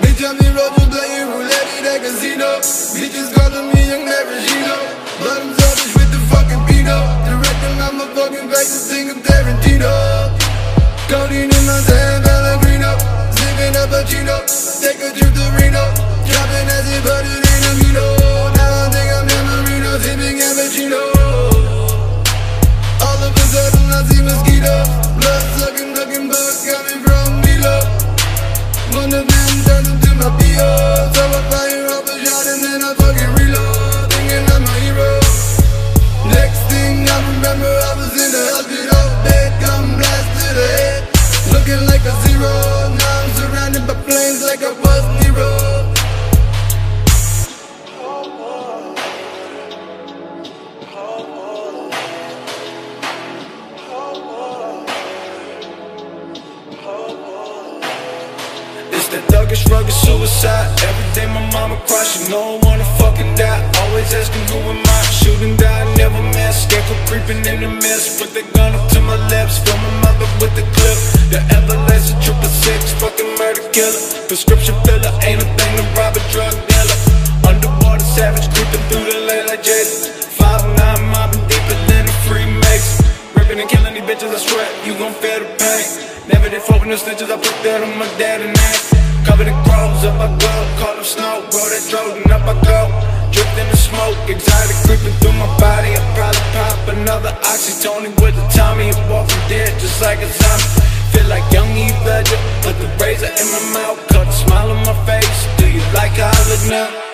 Bitch, I be road to playing roulette in that casino. Bitches calling me young maraschino But I'm selfish with the fucking pino Directing my fucking back to sing of Tarantino. Codeine in my San Pellegrino. Sipping a chino Take a trip to Reno. Dropping as it butters like a zero. Now I'm surrounded by flames like I was Nero. It's that thuggish, rugged suicide. Every day my mama cries, she know I wanna fucking die. Always asking who am I? Shooting die, never miss. Scarecrow creeping in the mist. Put the gun up to my lips. Fill my mother with the clip. The everlasting fucking murder killer. Prescription filler, ain't a thing to rob a drug dealer. Underwater savage, creeping through the lane like Jason. Five nine, mobbing deeper than a Freemason. Ripping and killing these bitches, I swear you gon' feel the pain. Never did fuck with no snitches, I put that on my dad and name. Covered in crows, up I go. Call them snow, bro, that drove, and up I go. Dripped in the smoke, anxiety creeping through my body. I probably pop another oxytonic with the Tommy and walking dead just like a zombie. Feel like young Ledger, put the razor in my mouth, cut a smile on my face. Do you like how I look now?